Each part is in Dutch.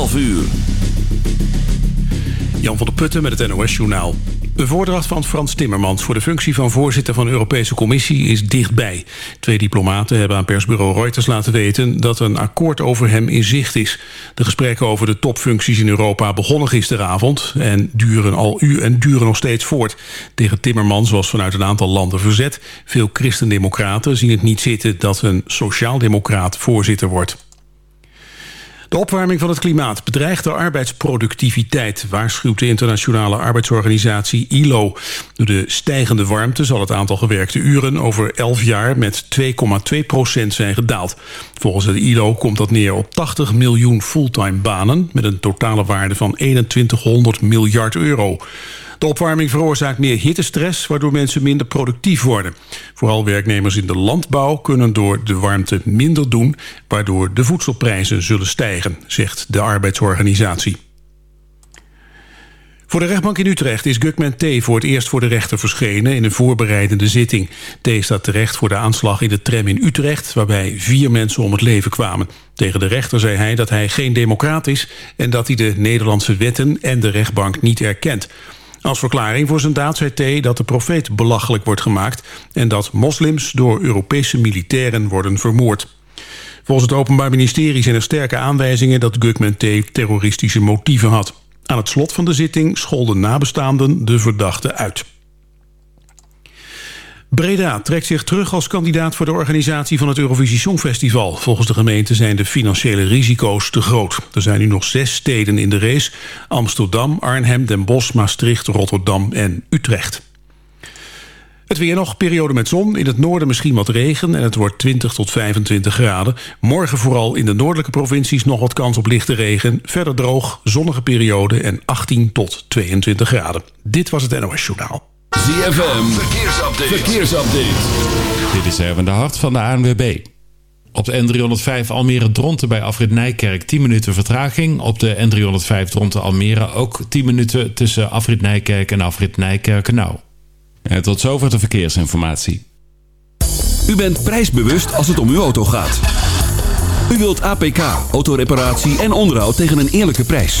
12 uur. Jan van der Putten met het NOS-journaal. De voordracht van Frans Timmermans voor de functie van voorzitter van de Europese Commissie is dichtbij. Twee diplomaten hebben aan persbureau Reuters laten weten dat een akkoord over hem in zicht is. De gesprekken over de topfuncties in Europa begonnen gisteravond en duren al u en duren nog steeds voort. Tegen Timmermans was vanuit een aantal landen verzet. Veel christendemocraten zien het niet zitten dat een sociaaldemocraat voorzitter wordt. De opwarming van het klimaat bedreigt de arbeidsproductiviteit... waarschuwt de internationale arbeidsorganisatie ILO. Door de stijgende warmte zal het aantal gewerkte uren... over 11 jaar met 2,2 procent zijn gedaald. Volgens het ILO komt dat neer op 80 miljoen fulltime banen... met een totale waarde van 2100 miljard euro. De opwarming veroorzaakt meer hittestress, waardoor mensen minder productief worden. Vooral werknemers in de landbouw kunnen door de warmte minder doen... waardoor de voedselprijzen zullen stijgen, zegt de arbeidsorganisatie. Voor de rechtbank in Utrecht is Gukman T. voor het eerst voor de rechter verschenen in een voorbereidende zitting. T. staat terecht voor de aanslag in de tram in Utrecht, waarbij vier mensen om het leven kwamen. Tegen de rechter zei hij dat hij geen democraat is en dat hij de Nederlandse wetten en de rechtbank niet erkent. Als verklaring voor zijn daad zei T dat de profeet belachelijk wordt gemaakt... en dat moslims door Europese militairen worden vermoord. Volgens het Openbaar Ministerie zijn er sterke aanwijzingen... dat Gugman T terroristische motieven had. Aan het slot van de zitting scholden nabestaanden de verdachte uit. Breda trekt zich terug als kandidaat voor de organisatie van het Eurovisie Songfestival. Volgens de gemeente zijn de financiële risico's te groot. Er zijn nu nog zes steden in de race. Amsterdam, Arnhem, Den Bosch, Maastricht, Rotterdam en Utrecht. Het weer nog, periode met zon. In het noorden misschien wat regen en het wordt 20 tot 25 graden. Morgen vooral in de noordelijke provincies nog wat kans op lichte regen. Verder droog, zonnige periode en 18 tot 22 graden. Dit was het NOS Journaal. ZFM, verkeersupdate. verkeersupdate. Dit is Erwin de Hart van de ANWB. Op de N305 Almere-Dronten bij Afrit Nijkerk 10 minuten vertraging. Op de N305 Dronten-Almere ook 10 minuten tussen Afrit Nijkerk en Afrit Nijkerk-Nou. En tot zover de verkeersinformatie. U bent prijsbewust als het om uw auto gaat. U wilt APK, autoreparatie en onderhoud tegen een eerlijke prijs.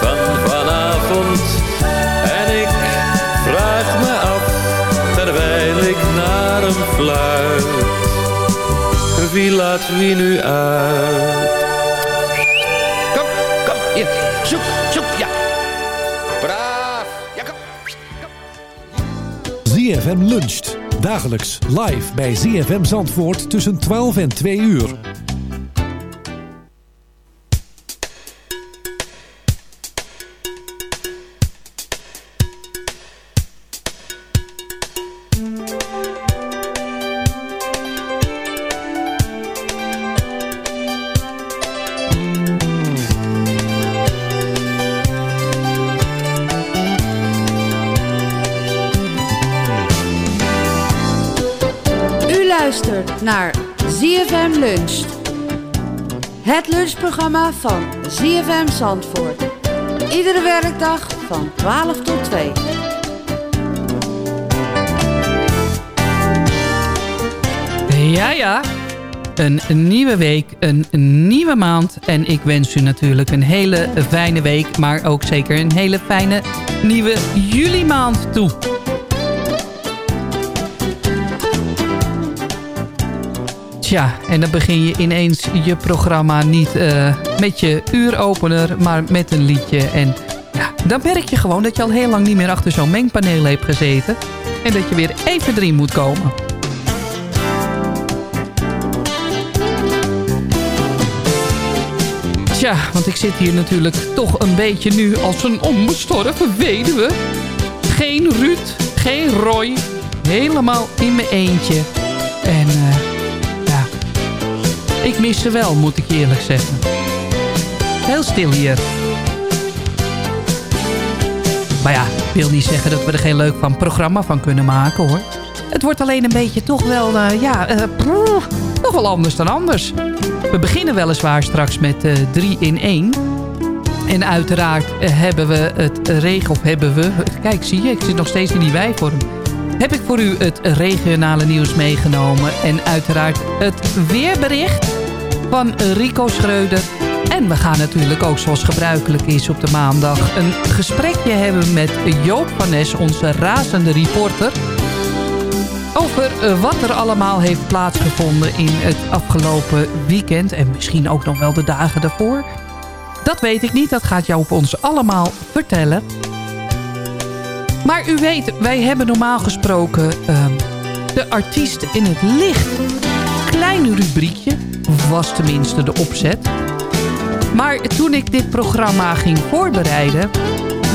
Van vanavond. En ik vraag me af, terwijl ik naar hem fluit. Wie laat wie nu uit? Kom, kom, hier. Zoek, zoek, ja. Braaf. Ja, kom. ZFM luncht. Dagelijks live bij ZFM Zandvoort tussen 12 en 2 uur. Het lunchprogramma van ZFM Zandvoort. Iedere werkdag van 12 tot 2. Ja, ja. Een nieuwe week, een nieuwe maand. En ik wens u natuurlijk een hele fijne week. Maar ook zeker een hele fijne nieuwe juli maand toe. Tja, en dan begin je ineens je programma niet eh, met je uuropener, maar met een liedje. En ja, dan merk je gewoon dat je al heel lang niet meer achter zo'n mengpaneel hebt gezeten. En dat je weer even erin moet komen. Tja, want ik zit hier natuurlijk toch een beetje nu als een onbestorven weduwe. Geen Ruud, geen Roy. Helemaal in mijn eentje. En ik mis ze wel, moet ik eerlijk zeggen. Heel stil hier. Maar ja, wil niet zeggen dat we er geen leuk van programma van kunnen maken hoor. Het wordt alleen een beetje toch wel, eh, ja, eh, toch wel anders dan anders. We beginnen weliswaar straks met 3 in 1. En uiteraard eh, hebben we het regel, hebben we, kijk zie je, ik zit nog steeds in die wijvorm. Heb ik voor u het regionale nieuws meegenomen. En uiteraard het weerbericht van Rico Schreuder En we gaan natuurlijk ook zoals gebruikelijk is op de maandag... een gesprekje hebben met Joop van Nes, onze razende reporter... over eh, wat er allemaal heeft plaatsgevonden in het afgelopen weekend... en misschien ook nog wel de dagen daarvoor. Dat weet ik niet, dat gaat Joop ons allemaal vertellen. Maar u weet, wij hebben normaal gesproken ehm, de artiest in het licht. Klein rubriekje, was tenminste de opzet. Maar toen ik dit programma ging voorbereiden...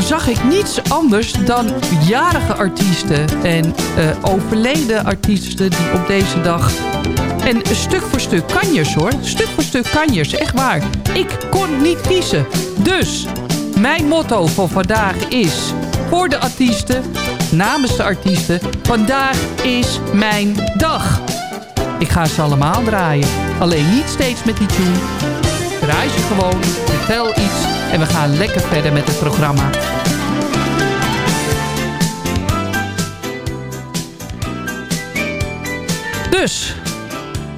zag ik niets anders dan jarige artiesten... en eh, overleden artiesten die op deze dag... en stuk voor stuk kanjers hoor. Stuk voor stuk kanjers, echt waar. Ik kon niet kiezen. Dus, mijn motto voor vandaag is... voor de artiesten, namens de artiesten... vandaag is mijn dag. Ik ga ze allemaal draaien. Alleen niet steeds met die tune. Draai ze gewoon, vertel iets en we gaan lekker verder met het programma. Dus,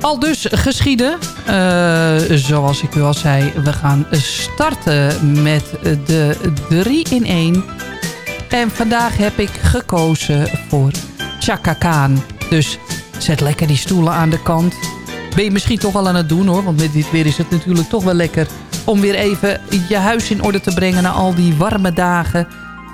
al dus geschieden. Eh, zoals ik u al zei, we gaan starten met de 3 in 1. En vandaag heb ik gekozen voor Chaka. Dus zet lekker die stoelen aan de kant. Ben je misschien toch al aan het doen hoor. Want met dit weer is het natuurlijk toch wel lekker om weer even je huis in orde te brengen na al die warme dagen.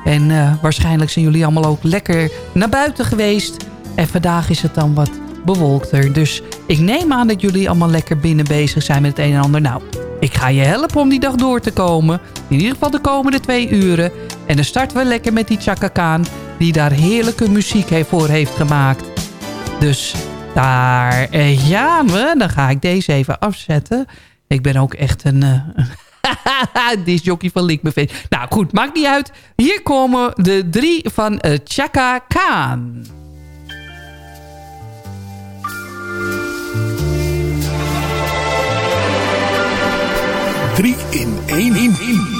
En eh, waarschijnlijk zijn jullie allemaal ook lekker naar buiten geweest. En vandaag is het dan wat bewolkter. Dus ik neem aan dat jullie allemaal lekker binnen bezig zijn met het een en ander. Nou, ik ga je helpen om die dag door te komen. In ieder geval de komende twee uren. En dan starten we lekker met die Chaka Khan. Die daar heerlijke muziek voor heeft gemaakt. Dus daar eh, gaan we. Dan ga ik deze even afzetten. Ik ben ook echt een... Uh, disjockey van Linkbuffet. Nou goed, maakt niet uit. Hier komen de drie van uh, Chaka Khan. Drie in één in.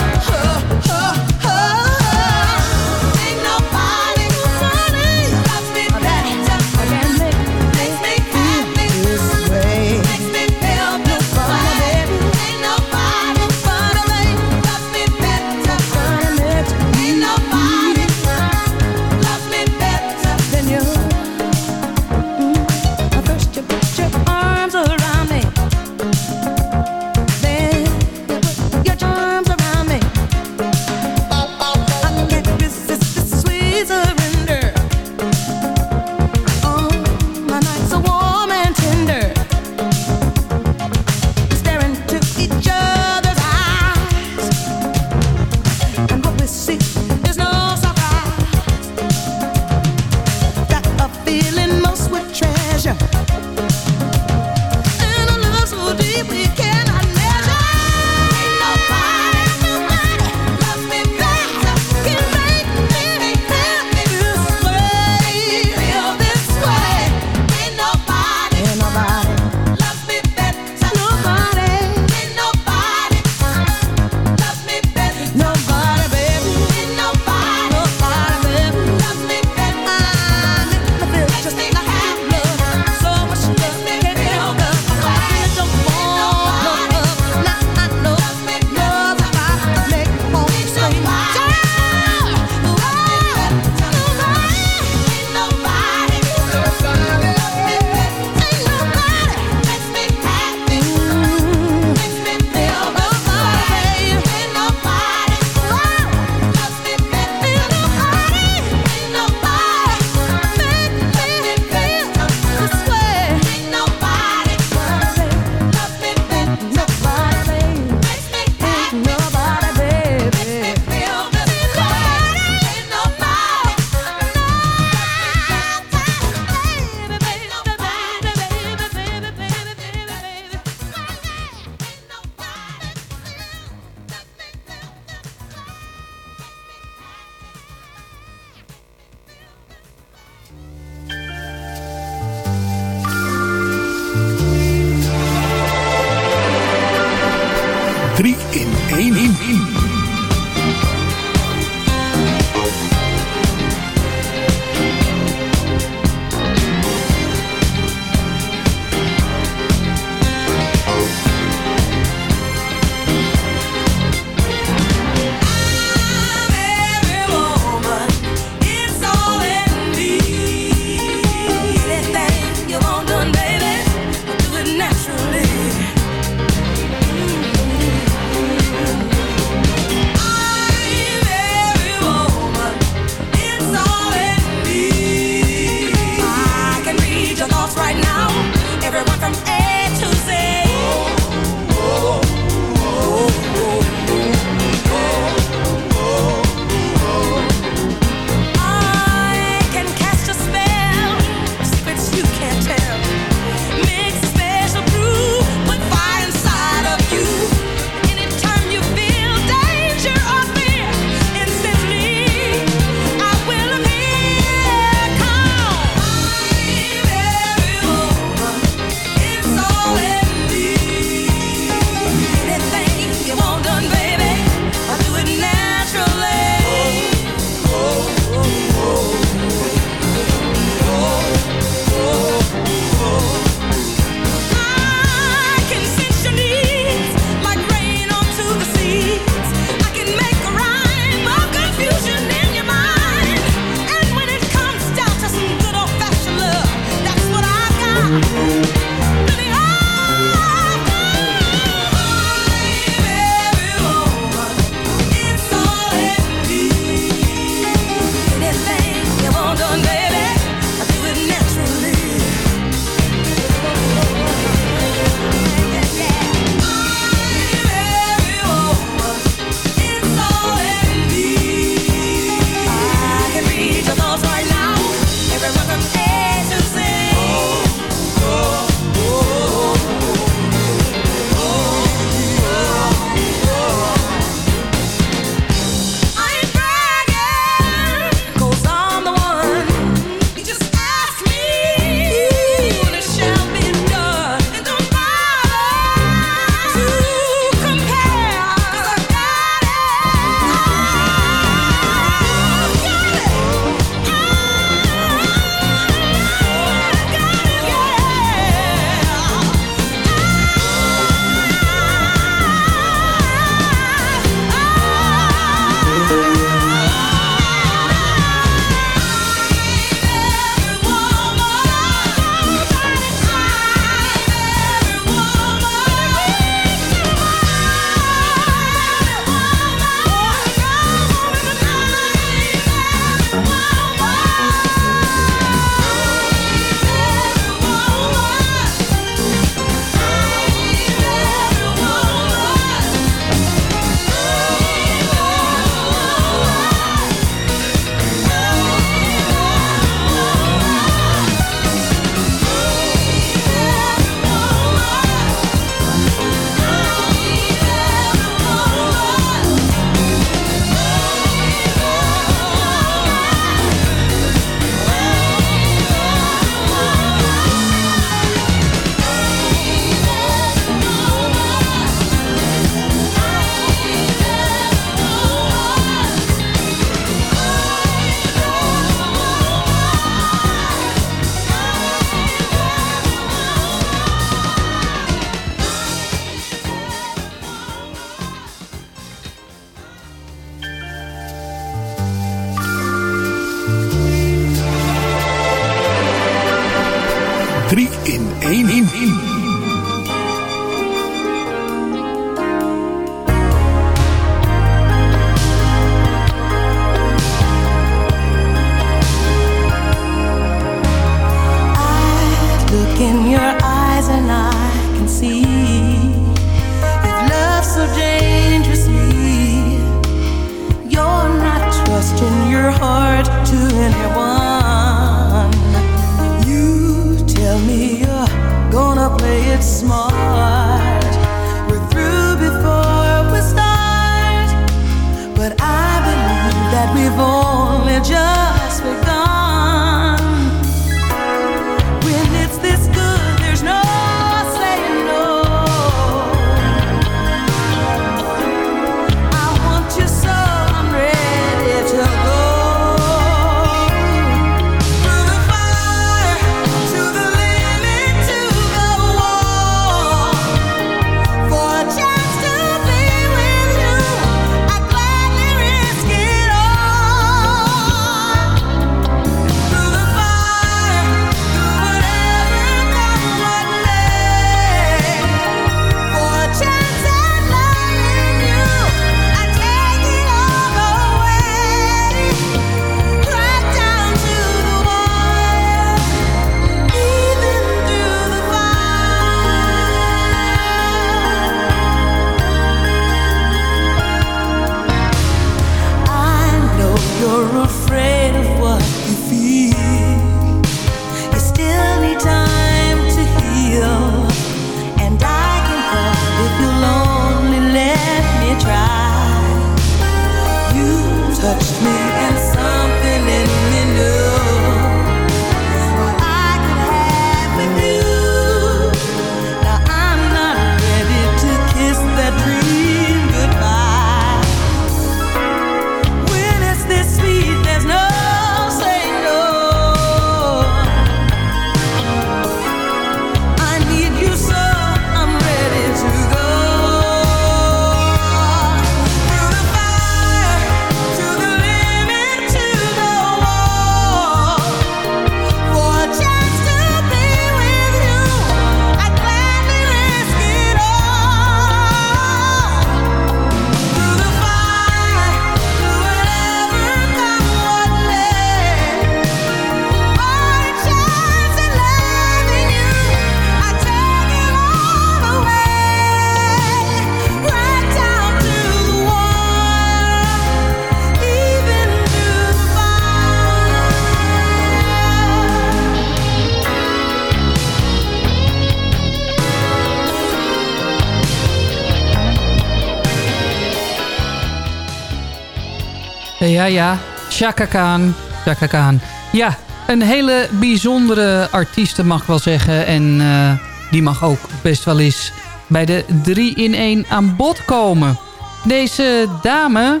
Ja, ja. Chaka Khan. Ja, een hele bijzondere artieste mag ik wel zeggen. En eh, die mag ook best wel eens bij de 3 in 1 aan bod komen. Deze dame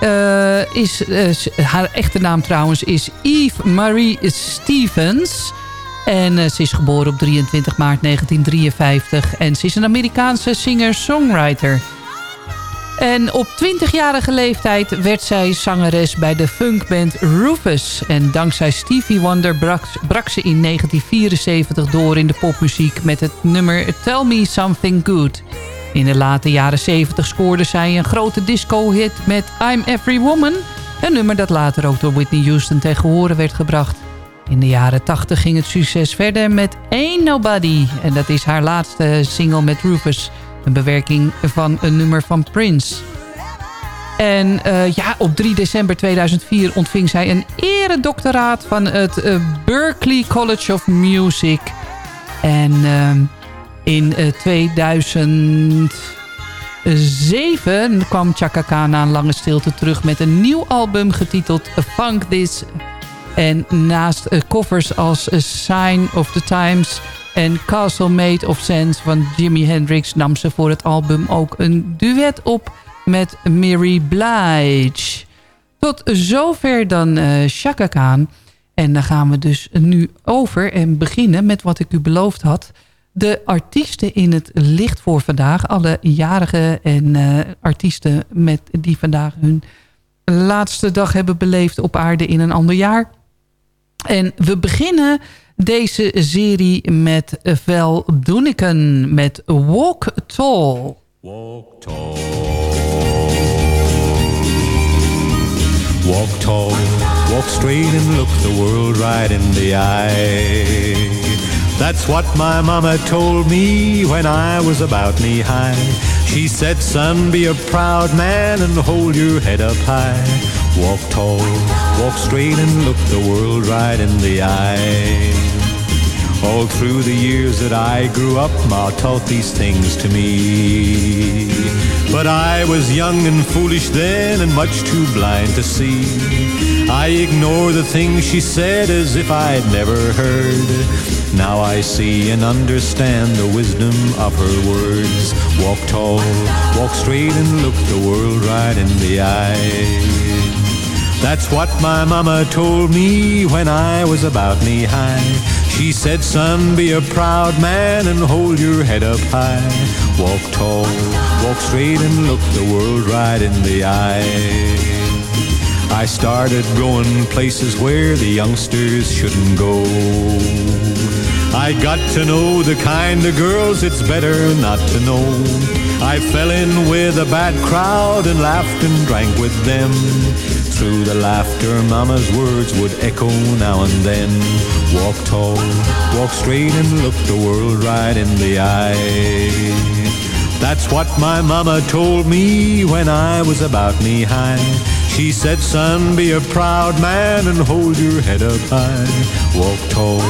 eh, is... eh, haar echte naam trouwens is Eve Marie Stevens... En ze is geboren op 23 maart 1953. En ze is een Amerikaanse singer-songwriter. En op 20-jarige leeftijd werd zij zangeres bij de funkband Rufus. En dankzij Stevie Wonder brak, ze in 1974 door in de popmuziek... met het nummer Tell Me Something Good. In de late jaren 70 scoorde zij een grote disco-hit met I'm Every Woman... een nummer dat later ook door Whitney Houston tegen horen werd gebracht. In de jaren 80 ging het succes verder met Ain't Nobody. En dat is haar laatste single met Rufus. Een bewerking van een nummer van Prince. En eh, ja, op 3 december 2004 ontving zij een eredoctoraat van het eh, Berklee College of Music. En ehm, in eh, 2007 kwam Chaka Khan na een lange stilte terug met een nieuw album getiteld Funk This. En naast eh, covers als A Sign of the Times en Castle Made of Sense van Jimi Hendrix... nam ze voor het album ook een duet op met Mary Blige. Tot zover dan eh Chaka Khan. En dan gaan we dus nu over en beginnen met wat ik u beloofd had. De artiesten in het licht voor vandaag. Alle jarigen en eh, artiesten met, die vandaag hun laatste dag hebben beleefd op aarde in een ander jaar. En we beginnen deze serie met Val Dooniken met Walk Tall. Walk tall. Walk tall, walk straight and look the world right in the eye. That's what my mama told me when I was about knee high. She said, son, be a proud man and hold your head up high. Walk tall, walk straight and look the world right in the eye. All through the years that I grew up, Ma taught these things to me. But I was young and foolish then and much too blind to see. I ignore the things she said as if I'd never heard. Now I see and understand the wisdom of her words. Walk tall, walk straight and look the world right in the eye. That's what my mama told me when I was about knee high. She said, son, be a proud man and hold your head up high. Walk tall, walk straight and look the world right in the eye. I started going places where the youngsters shouldn't go. I got to know the kind of girls it's better not to know. I fell in with a bad crowd and laughed and drank with them. Through the laughter, Mama's words would echo now and then. Walk tall, walk straight and look the world right in the eye. That's what my mama told me when I was about knee high. She said, son, be a proud man and hold your head up high. Walk tall,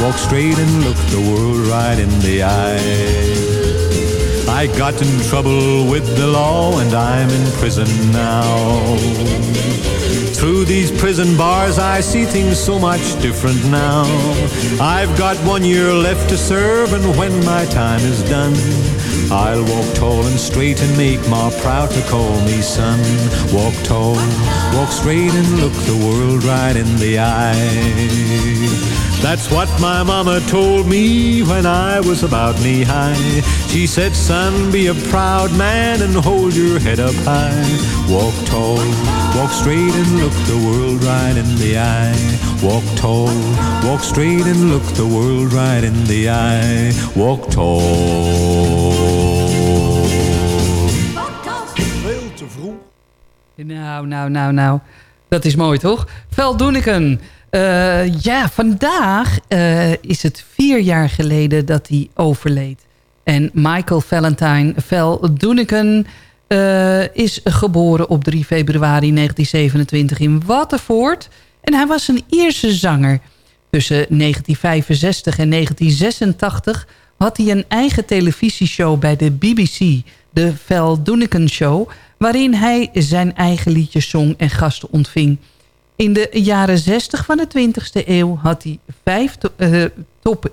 walk straight and look the world right in the eye. I got in trouble with the law and I'm in prison now. Through these prison bars I see things so much different now. I've got one year left to serve and when my time is done, I'll walk tall and straight and make Ma proud to call me son. Walk tall, walk straight and look the world right in the eye. That's what my mama told me when I was about knee high. She said, son, be a proud man and hold your head up high. Walk tall, walk straight and look the world right in the eye. Walk tall, walk straight and look the world right in the eye. Walk tall. Nou, nou, nou, nou. Dat is mooi, toch? Vel Doeniken. Eh, ja, vandaag eh, is het vier jaar geleden dat hij overleed. En Michael Valentine Vel Doeniken eh, is geboren op 3 februari 1927 in Waterford. En hij was een Ierse zanger. Tussen 1965 en 1986 had hij een eigen televisieshow bij de BBC, de Val Doonican Show... waarin hij zijn eigen liedjes zong en gasten ontving. In de jaren 60 van de 20e eeuw had hij vijf eh, top,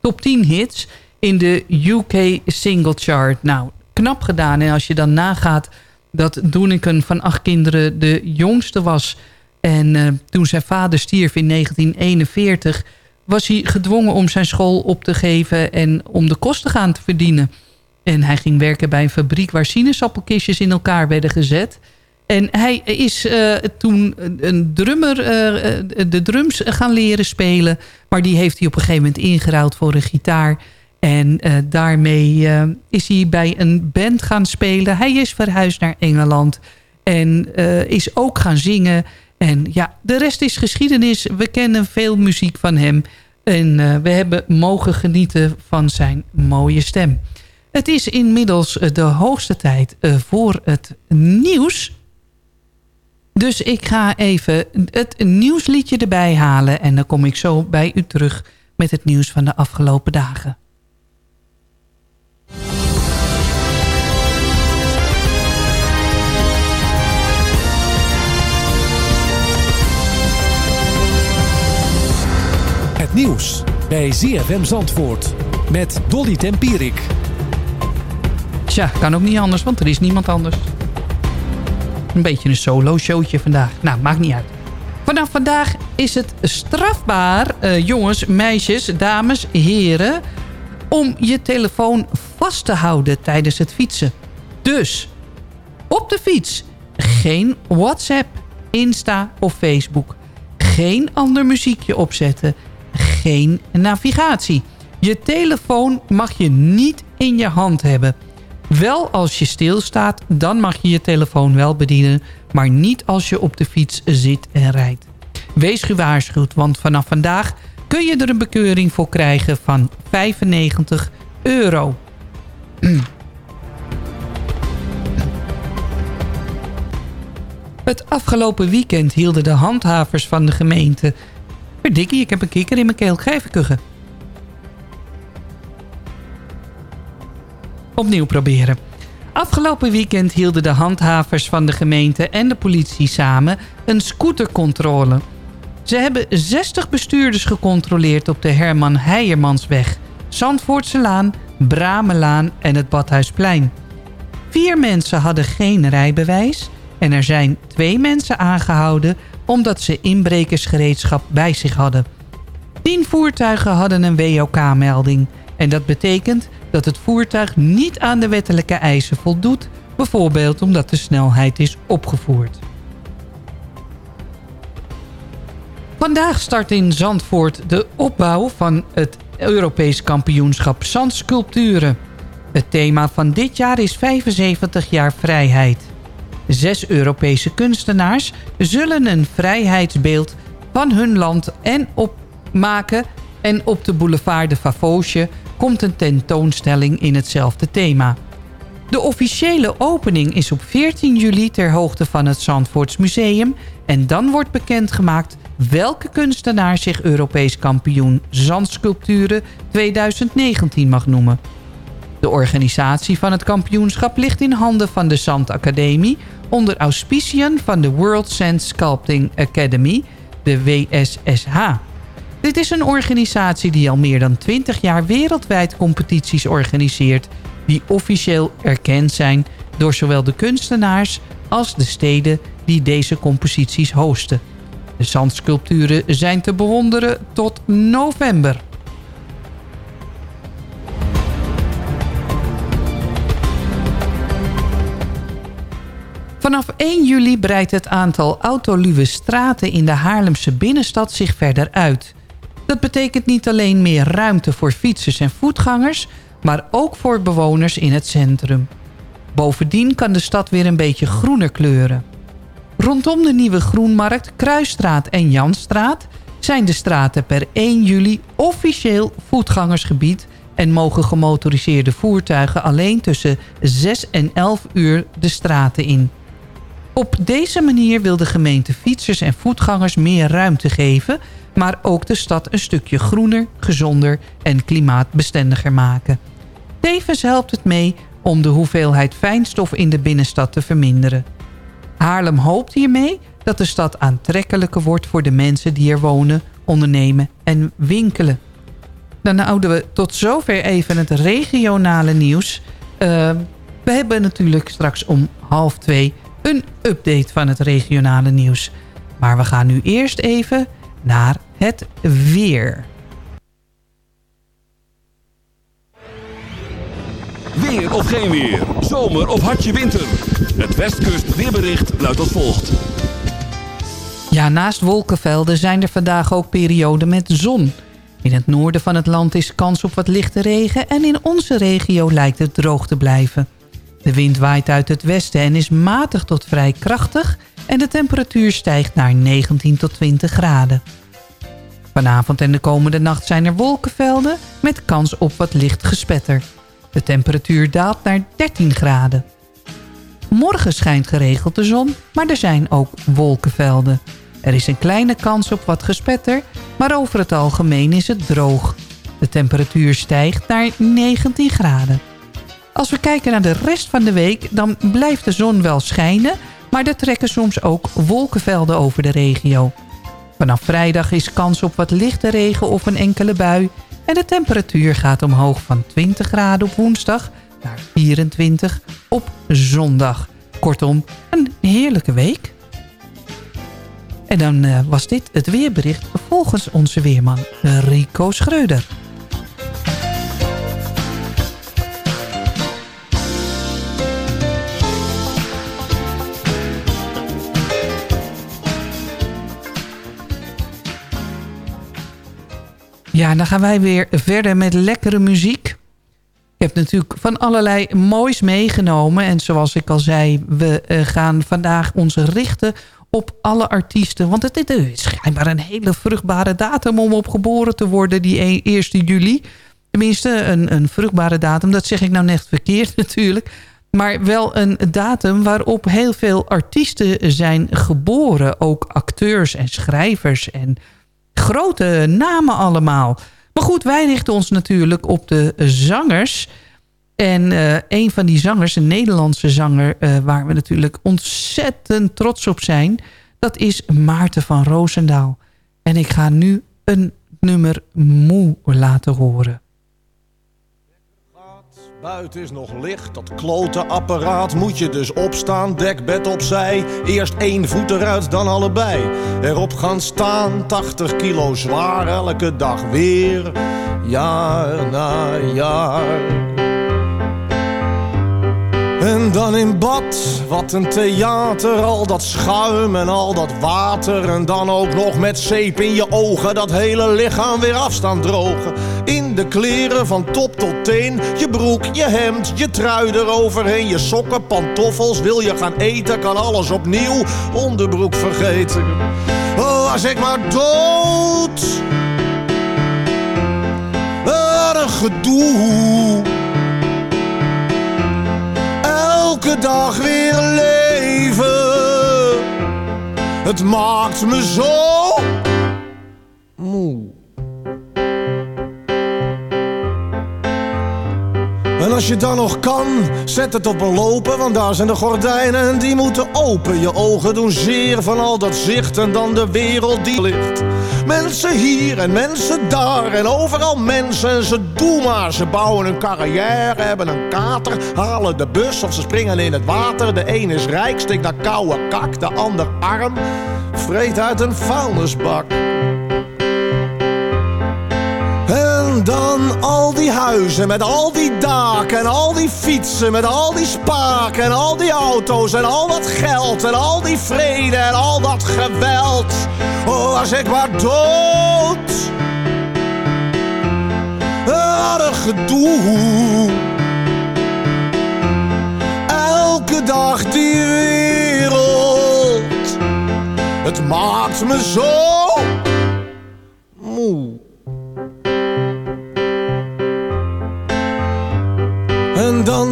top 10 hits in de UK Single Chart. Nou, knap gedaan. En als je dan nagaat dat Doeniken van acht kinderen de jongste was... en eh, toen zijn vader stierf in 1941... was hij gedwongen om zijn school op te geven... en om de kosten gaan te verdienen. En hij ging werken bij een fabriek waar sinaasappelkistjes in elkaar werden gezet... En hij is eh, toen een drummer, eh, eh, de drums gaan leren spelen. Maar die heeft hij op een gegeven moment ingeruild voor een gitaar. En daarmee is hij bij een band gaan spelen. Hij is verhuisd naar Engeland. En is ook gaan zingen. En ja, de rest is geschiedenis. We kennen veel muziek van hem. En we hebben mogen genieten van zijn mooie stem. Het is inmiddels eh, de hoogste tijd eh, voor het nieuws. Dus ik ga even het nieuwsliedje erbij halen. En dan kom ik zo bij u terug met het nieuws van de afgelopen dagen. Het nieuws bij ZFM Zandvoort met Dolly Tempierik. Tja, kan ook niet anders, want er is niemand anders. Een beetje een solo showtje vandaag. Nou, maakt niet uit. Vanaf vandaag is het strafbaar, eh, jongens, meisjes, dames, heren... om je telefoon vast te houden tijdens het fietsen. Dus, op de fiets, geen WhatsApp, Insta of Facebook. Geen ander muziekje opzetten. Geen navigatie. Je telefoon mag je niet in je hand hebben. Wel als je stilstaat, dan mag je je telefoon wel bedienen... maar niet als je op de fiets zit en rijdt. Wees gewaarschuwd, want vanaf vandaag kun je er een bekeuring voor krijgen van 95 euro. Het afgelopen weekend hielden de handhavers van de gemeente... Verdikkie, ik heb een kikker in mijn keel. Ga even kuchen. Opnieuw proberen. Afgelopen weekend hielden de handhavers van de gemeente en de politie samen een scootercontrole. Ze hebben 60 bestuurders gecontroleerd op de Herman Heijermansweg, Zandvoortse Laan, Bramelaan en het Badhuisplein. Vier mensen hadden geen rijbewijs en er zijn twee mensen aangehouden omdat ze inbrekersgereedschap bij zich hadden. Tien voertuigen hadden een WOK-melding en dat betekent dat het voertuig niet aan de wettelijke eisen voldoet, bijvoorbeeld omdat de snelheid is opgevoerd. Vandaag start in Zandvoort de opbouw van het Europees kampioenschap Zandsculpturen. Het thema van dit jaar is 75 jaar vrijheid. Zes Europese kunstenaars zullen een vrijheidsbeeld van hun land en opmaken... en op de boulevard de Favosje komt een tentoonstelling in hetzelfde thema. De officiële opening is op 14 juli ter hoogte van het Zandvoorts Museum... en dan wordt bekendgemaakt welke kunstenaar zich Europees kampioen Zandsculpturen 2019 mag noemen. De organisatie van het kampioenschap ligt in handen van de Zandacademie... onder auspiciën van de World Sand Sculpting Academy, de WSSH. Dit is een organisatie die al meer dan 20 jaar wereldwijd competities organiseert... die officieel erkend zijn door zowel de kunstenaars als de steden die deze composities hosten. De zandsculpturen zijn te bewonderen tot november. Vanaf 1 juli breidt het aantal autoluwe straten in de Haarlemse binnenstad zich verder uit. Dat betekent niet alleen meer ruimte voor fietsers en voetgangers... maar ook voor bewoners in het centrum. Bovendien kan de stad weer een beetje groener kleuren. Rondom de nieuwe Groenmarkt, Kruisstraat en Janstraat... zijn de straten per 1 juli officieel voetgangersgebied... en mogen gemotoriseerde voertuigen alleen tussen 6 en 11 uur de straten in. Op deze manier wil de gemeente fietsers en voetgangers meer ruimte geven... maar ook de stad een stukje groener, gezonder en klimaatbestendiger maken. Tevens helpt het mee om de hoeveelheid fijnstof in de binnenstad te verminderen. Haarlem hoopt hiermee dat de stad aantrekkelijker wordt voor de mensen die er wonen, ondernemen en winkelen. Dan houden we tot zover even het regionale nieuws. Uh, we hebben natuurlijk straks om half twee een update van het regionale nieuws. Maar we gaan nu eerst even naar het weer. Weer of geen weer, zomer of hartje winter. Het Westkust weerbericht luidt als volgt. Ja, naast wolkenvelden zijn er vandaag ook perioden met zon. In het noorden van het land is kans op wat lichte regen... en in onze regio lijkt het droog te blijven. De wind waait uit het westen en is matig tot vrij krachtig... en de temperatuur stijgt naar 19 tot 20 graden. Vanavond en de komende nacht zijn er wolkenvelden... met kans op wat licht gespetter. De temperatuur daalt naar 13 graden. Morgen schijnt geregeld de zon, maar er zijn ook wolkenvelden. Er is een kleine kans op wat gespetter, maar over het algemeen is het droog. De temperatuur stijgt naar 19 graden. Als we kijken naar de rest van de week, dan blijft de zon wel schijnen... maar er trekken soms ook wolkenvelden over de regio. Vanaf vrijdag is kans op wat lichte regen of een enkele bui... en de temperatuur gaat omhoog van 20 graden op woensdag naar 24 op zondag. Kortom, een heerlijke week. En dan uh, was dit het weerbericht volgens onze weerman Rico Schreuder. Ja, dan gaan wij weer verder met lekkere muziek. Ik heb natuurlijk van allerlei moois meegenomen. En zoals ik al zei, we uh, gaan vandaag ons richten op alle artiesten. Want het is schijnbaar een hele vruchtbare datum om op geboren te worden, die 1 juli. Tenminste, een, een vruchtbare datum, dat zeg ik nou net verkeerd natuurlijk. Maar wel een datum waarop heel veel artiesten zijn geboren. Ook acteurs en schrijvers en grote namen allemaal. Maar goed, wij richten ons natuurlijk op de zangers. En uh, een van die zangers, een Nederlandse zanger... Uh, waar we natuurlijk ontzettend trots op zijn... dat is Maarten van Roosendaal. En ik ga nu een nummer Moe laten horen. Buiten is nog licht, dat klote apparaat moet je dus opstaan, dekbed opzij. Eerst één voet eruit, dan allebei. Erop gaan staan, 80 kilo zwaar, elke dag weer. Jaar na jaar. En dan in bad, wat een theater, al dat schuim en al dat water. En dan ook nog met zeep in je ogen, dat hele lichaam weer afstaan drogen. In de kleren van top tot teen, je broek, je hemd, je trui eroverheen. Je sokken, pantoffels, wil je gaan eten, kan alles opnieuw. Onderbroek vergeten. Oh, als ik maar dood. Wat een gedoe elke dag weer leven. Het maakt me zo moe. En als je dan nog kan, zet het op een lopen, want daar zijn de gordijnen en die moeten open. Je ogen doen zeer van al dat zicht en dan de wereld die ligt. Mensen hier en mensen daar en overal mensen. En ze doen maar. Ze bouwen een carrière, hebben een kater, halen de bus of ze springen in het water. De een is rijk, stikt naar koude kak, de ander arm, vreet uit een vuilnisbak. Al die huizen met al die daken en al die fietsen met al die spaken en al die auto's en al dat geld en al die vrede en al dat geweld. Oh, als ik maar dood. Wat een gedoe. Elke dag die wereld. Het maakt me zo moe.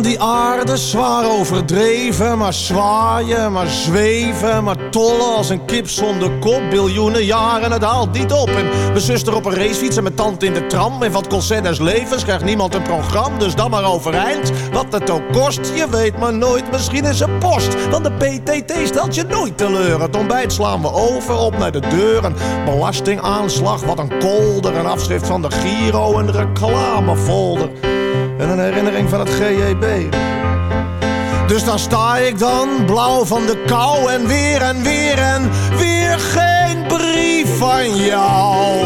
Die aarde zwaar overdreven, maar zwaaien, maar zweven, maar tollen als een kip zonder kop. Biljoenen jaren, het haalt niet op. En mijn zuster op een racefiets en mijn tante in de tram. En van het des levens krijgt niemand een programma, dus dan maar overeind. Wat het ook kost, je weet maar nooit, misschien is er post. Want de PTT stelt je nooit teleur. Het ontbijt slaan we over, op naar de deur. Een belastingaanslag, wat een kolder. Een afschrift van de Giro, een reclamefolder. En een herinnering van het GJB. Dus dan sta ik dan, blauw van de kou en weer en weer en weer geen brief van jou.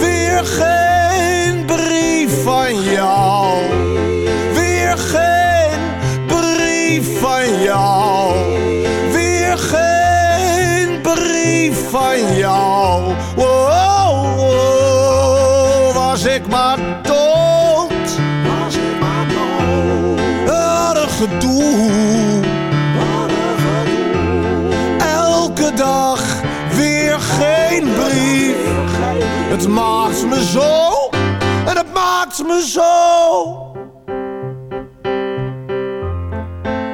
Weer geen brief van jou. Weer geen brief van jou. Weer geen brief van jou. Wow, was ik maar gedoe. Elke dag weer geen brief. Het maakt me zo. En het maakt me zo.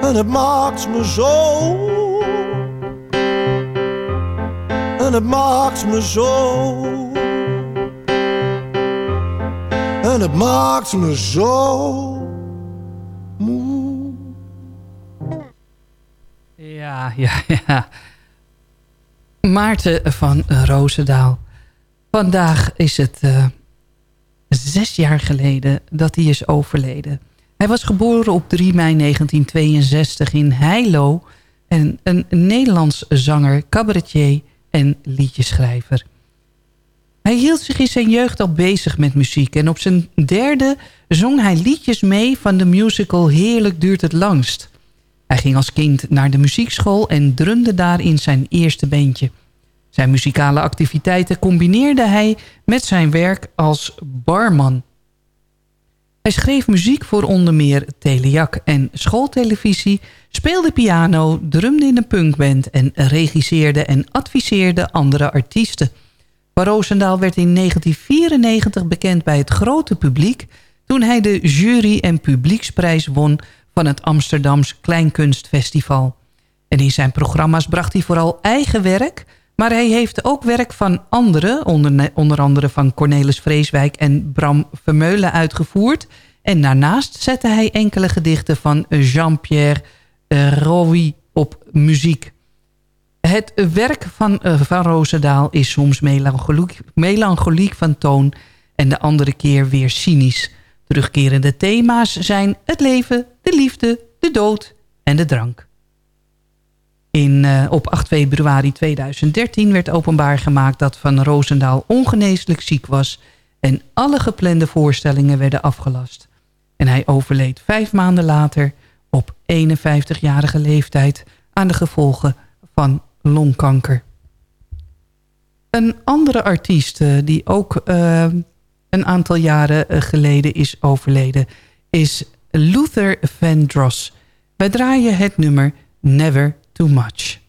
En het maakt me zo. En het maakt me zo. En het maakt me zo. Ja, ja. Maarten van Roosendaal. Vandaag is het eh, zes jaar geleden dat hij is overleden. Hij was geboren op 3 mei 1962 in Heilo... en een Nederlands zanger, cabaretier en liedjeschrijver. Hij hield zich in zijn jeugd al bezig met muziek... en op zijn derde zong hij liedjes mee van de musical Heerlijk duurt het langst. Hij ging als kind naar de muziekschool en drumde daar in zijn eerste bandje. Zijn muzikale activiteiten combineerde hij met zijn werk als barman. Hij schreef muziek voor onder meer Telejak en schooltelevisie... speelde piano, drumde in een punkband... en regisseerde en adviseerde andere artiesten. Van werd in 1994 bekend bij het grote publiek... toen hij de jury- en publieksprijs won van het Amsterdams Kleinkunstfestival. En in zijn programma's bracht hij vooral eigen werk... maar hij heeft ook werk van anderen... onder, onder andere van Cornelis Vreeswijk en Bram Vermeulen uitgevoerd... en daarnaast zette hij enkele gedichten van Jean-Pierre uh, op muziek. Het werk van uh, Van Roosendaal is soms melancholiek van toon... en de andere keer weer cynisch... Terugkerende thema's zijn het leven, de liefde, de dood en de drank. In, uh, op 8 februari 2013 werd openbaar gemaakt dat Van Roosendaal ongeneeslijk ziek was... en alle geplande voorstellingen werden afgelast. En hij overleed vijf maanden later op 51-jarige leeftijd... aan de gevolgen van longkanker. Een andere artiest uh, die ook... Uh, een aantal jaren geleden is overleden... is Luther Vandross. Wij draaien het nummer Never Too Much.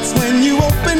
That's when you opened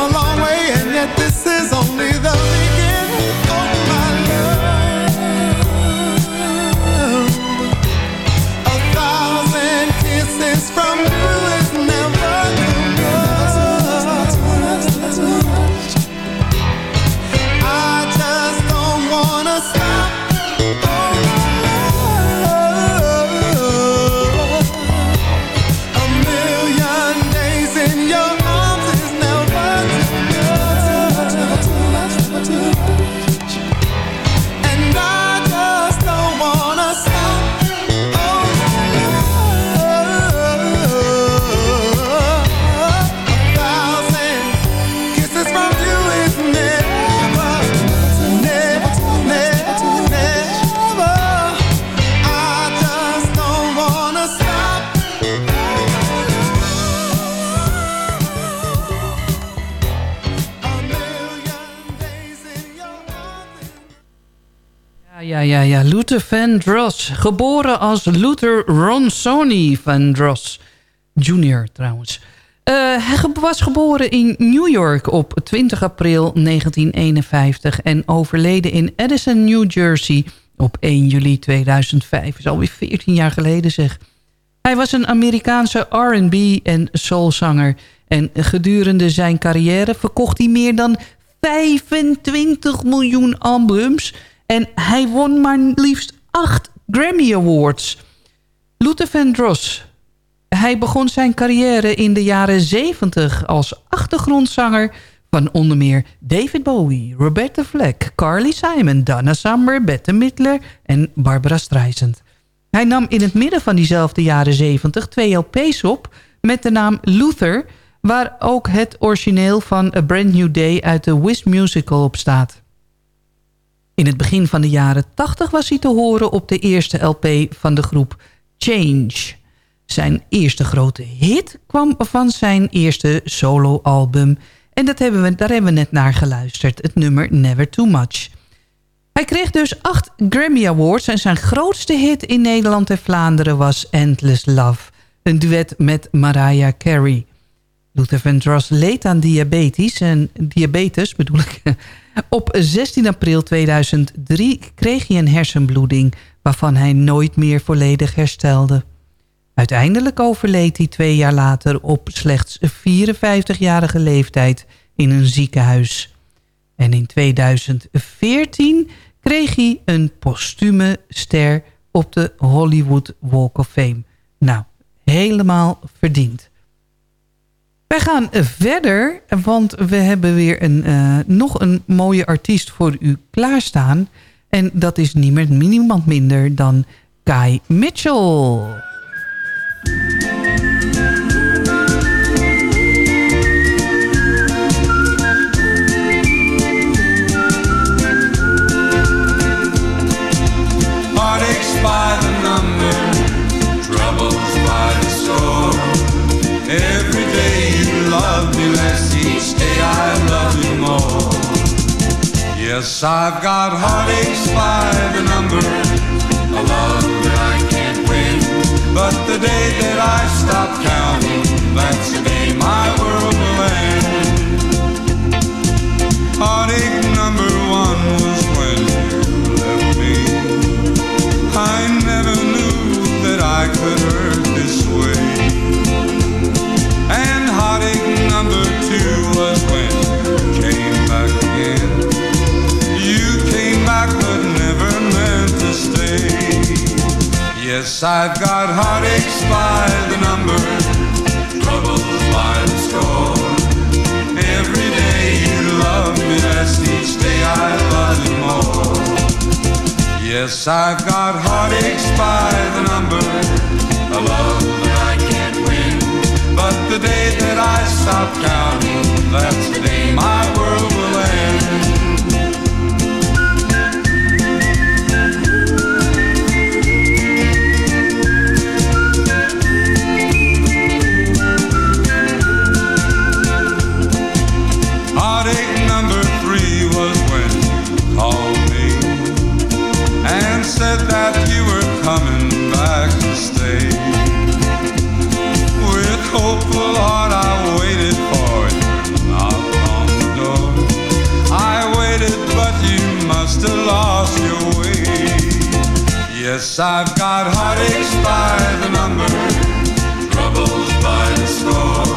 A long way, and yet this is only the beginning my love. A thousand kisses from Ja, ja. Luther Vandross. Geboren als Luther Ronsoni Vandross. Junior trouwens. Eh, hij was geboren in New York op 20 april 1951... en overleden in Edison, New Jersey op 1 juli 2005. is alweer 14 jaar geleden zeg. Hij was een Amerikaanse R&B en soulzanger... en gedurende zijn carrière verkocht hij meer dan 25 miljoen albums... en hij won maar liefst 8 Grammy Awards. Luther Vandross hij begon zijn carrière in de jaren 70 als achtergrondzanger van onder meer David Bowie, Roberta Fleck, Carly Simon, Donna Summer, Bette Midler en Barbara Streisand. Hij nam in het midden van diezelfde jaren 70 twee LP's op met de naam Luther, waar ook het origineel van A Brand New Day uit de Wiz Musical op staat. In het begin van de jaren 80 was hij te horen op de eerste LP van de groep Change. Zijn eerste grote hit kwam van zijn eerste soloalbum. En dat hebben we, daar hebben we net naar geluisterd. Het nummer Never Too Much. Hij kreeg dus acht Grammy Awards. En zijn grootste hit in Nederland en Vlaanderen was Endless Love. Een duet met Mariah Carey. Luther Vandross leed aan diabetes. En diabetes bedoel ik. Op 16 april 2003 kreeg hij een hersenbloeding... waarvan hij nooit meer volledig herstelde. Uiteindelijk overleed hij twee jaar later op slechts 54-jarige leeftijd in een ziekenhuis. En in 2014 kreeg hij een postume ster op de Hollywood Walk of Fame. Nou, helemaal verdiend. Wij gaan verder, want we hebben weer een, uh, nog een mooie artiest voor u klaarstaan. En dat is niemand, niemand minder dan Kai Mitchell. I've got heartaches by the number, a love that I can't win. But the day that I stop counting, that's the day my world will end. Heartache number one was when you left me. I never knew that I could hurt this way. Yes, I've got heartaches by the number, troubles by the score. Every day you love me less, each day I love you more. Yes, I've got heartaches by the number, a love that I can't win. But the day that I stop counting, that's the day my world will end. Yes, I've got heartaches by the number, troubles by the score.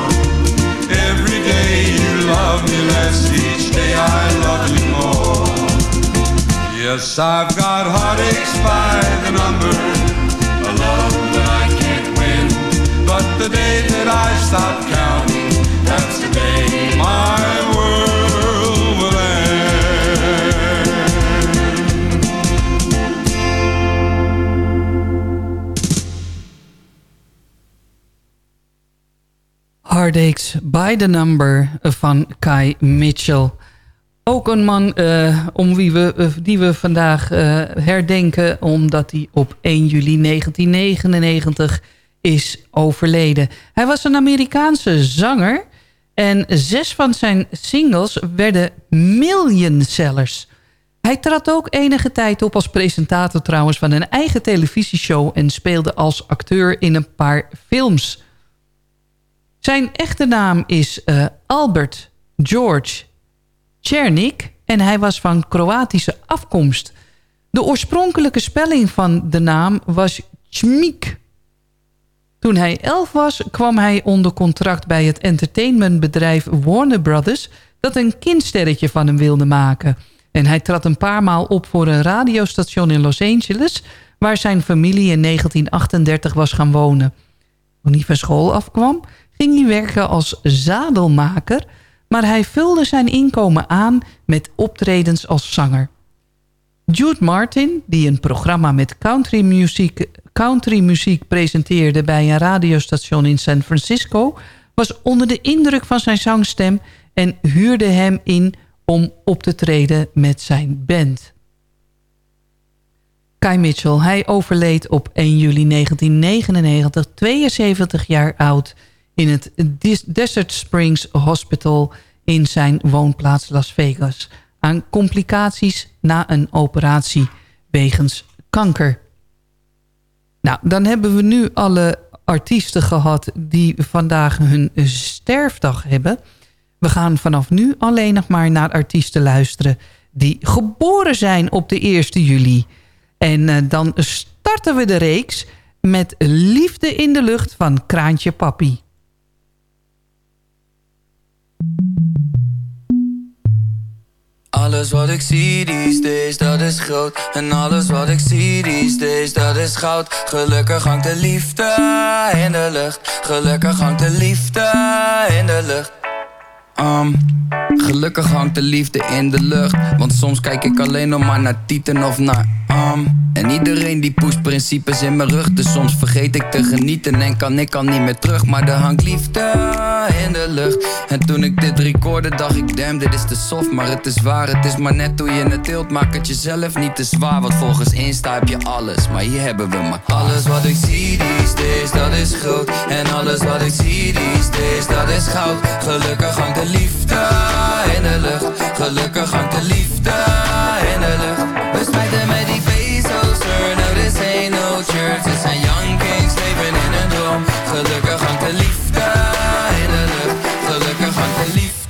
Every day you love me less, each day I love you more. Yes, I've got heartaches by the number, a love that I can't win. But the day that I stop counting, that's the day my Heartaches by the Number van Kai Mitchell. Ook een man eh, om wie we, eh, die we vandaag eh, herdenken... omdat hij op 1 juli 1999 is overleden. Hij was een Amerikaanse zanger... en zes van zijn singles werden millioncellers. Hij trad ook enige tijd op als presentator trouwens... van een eigen televisieshow... en speelde als acteur in een paar films... Zijn echte naam is eh, Albert George Czernik en hij was van Kroatische afkomst. De oorspronkelijke spelling van de naam was Čmik. Toen hij elf was kwam hij onder contract bij het entertainmentbedrijf Warner Brothers... dat een kindsterretje van hem wilde maken. En hij trad een paar maal op voor een radiostation in Los Angeles... waar zijn familie in 1938 was gaan wonen. Toen hij van school afkwam ging hij werken als zadelmaker... maar hij vulde zijn inkomen aan met optredens als zanger. Jude Martin, die een programma met countrymuziek country muziek presenteerde... bij een radiostation in San Francisco... was onder de indruk van zijn zangstem... en huurde hem in om op te treden met zijn band. Kai Mitchell, hij overleed op 1 juli 1999, 72 jaar oud in het Desert Springs Hospital in zijn woonplaats Las Vegas... aan complicaties na een operatie wegens kanker. Nou, dan hebben we nu alle artiesten gehad die vandaag hun sterfdag hebben. We gaan vanaf nu alleen nog maar naar artiesten luisteren... die geboren zijn op de 1 juli. En uh, dan starten we de reeks met Liefde in de Lucht van Kraantje Papi. Alles wat ik zie these days, dat is groot. En alles wat ik zie these days, dat is goud. Gelukkig hangt de liefde in de lucht. Gelukkig hangt de liefde in de lucht Um, gelukkig hangt de liefde in de lucht. Want soms kijk ik alleen nog maar naar tieten of naar um, En iedereen die poest principes in mijn rug. Dus soms vergeet ik te genieten en kan ik al niet meer terug. Maar er hangt liefde in de lucht. En toen ik dit recorde dacht ik damn dit is te soft. Maar het is waar, het is maar net hoe je het tilt. Maak het jezelf niet te zwaar Want volgens Insta heb je alles. Maar hier hebben we maar alles wat ik zie these days Dat is groot. En alles wat ik zie these days Dat is goud. Gelukkig hangt de liefde in de lucht. Gelukkig hangt de liefde in de lucht. We smijten met die bezels, sir No, this ain't no church zijn young kings, leven in een droom. Gelukkig hangt de liefde in de lucht. Gelukkig hangt de liefde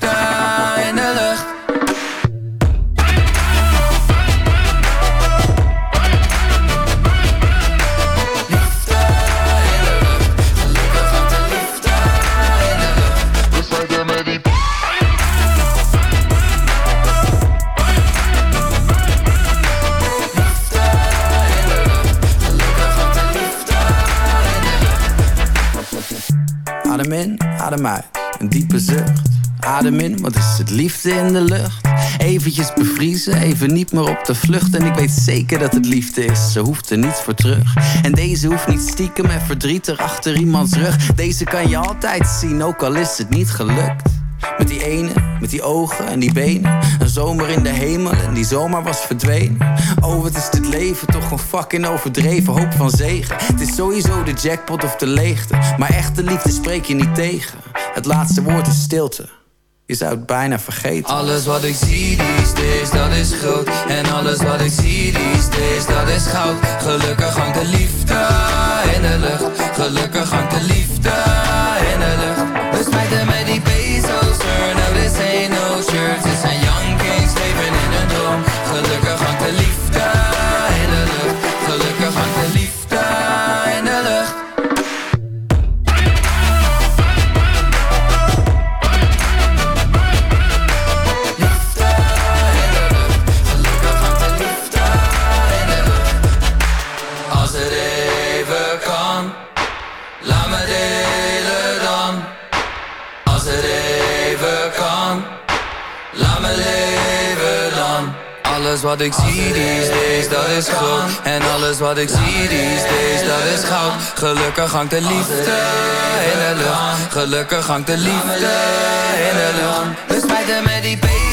Een diepe zucht. Adem in, wat is het liefde in de lucht? Eventjes bevriezen, even niet meer op de vlucht. En ik weet zeker dat het liefde is, ze hoeft er niets voor terug. En deze hoeft niet stiekem en verdrietig achter iemands rug. Deze kan je altijd zien, ook al is het niet gelukt. Met die ene, met die ogen en die benen. Een zomer in de hemel en die zomaar was verdwenen. Oh, wat is dit leven toch een fucking overdreven hoop van zegen. Het is sowieso de jackpot of de leegte. Maar echte liefde spreek je niet tegen. Het laatste woord is stilte. Je zou het bijna vergeten. Alles wat ik zie these days, dat is groot. En alles wat ik zie these days, dat is goud. Gelukkig hangt de liefde in de lucht. Gelukkig hangt de liefde in de lucht. We smijten met die bezels, sir No, this ain't no shirt Dit zijn young kings, leven in een droom. Gelukkig hangt de liefde wat ik zie these days, dat is groot En alles wat ik zie these days, dat is goud. Gelukkig hangt de liefde in de lucht. Gelukkig hangt de liefde in de lucht. We smijten met die bezels,